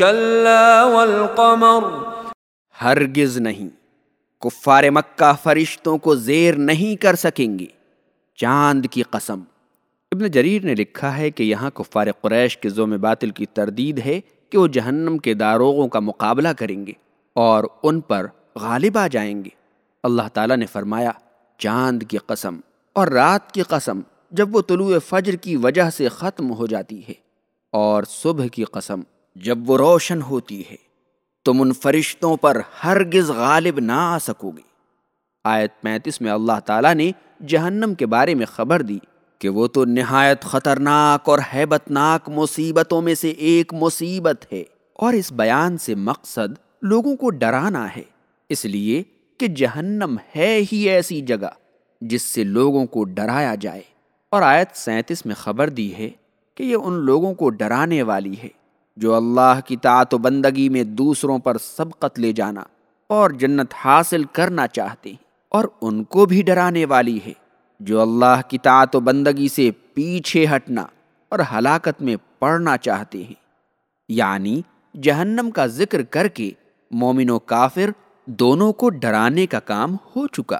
كلا والقمر ہرگز نہیں۔ کفار مکہ فرشتوں کو زیر نہیں کر سکیں گے۔ چاند کی قسم۔ ابن جریر نے لکھا ہے کہ یہاں کفار قریش کے زوم باطل کی تردید ہے کہ وہ جہنم کے داروغوں کا مقابلہ کریں گے اور ان پر غالب آ جائیں گے۔ اللہ تعالیٰ نے فرمایا، چاند کی قسم اور رات کی قسم جب وہ طلوع فجر کی وجہ سے ختم ہو جاتی ہے اور صبح کی قسم جب وہ روشن ہوتی ہے تم ان فرشتوں پر ہرگز غالب نہ آ سکو گے۔ آیت پینتیس میں اللہ تعالیٰ نے جہنم کے بارے میں خبر دی کہ وہ تو نہایت خطرناک اور حیبت ناک مصیبتوں میں سے ایک مصیبت ہے اور اس بیان سے مقصد لوگوں کو ڈرانا ہے۔ اس لیے کہ جہنم ہے ہی ایسی جگہ جس سے لوگوں کو ڈرایا جائے۔ اور آیت سینتیس میں خبر دی ہے کہ یہ ان لوگوں کو ڈرانے والی ہے۔ جو اللہ کی تعت و بندگی میں دوسروں پر سبقت لے جانا اور جنت حاصل کرنا چاہتے ہیں اور ان کو بھی ڈرانے والی ہے، جو اللہ کی تعت و بندگی سے پیچھے ہٹنا اور ہلاکت میں پڑنا چاہتے ہیں۔ یعنی جہنم کا ذکر کر کے مومن و کافر دونوں کو ڈرانے کا کام ہو چکا۔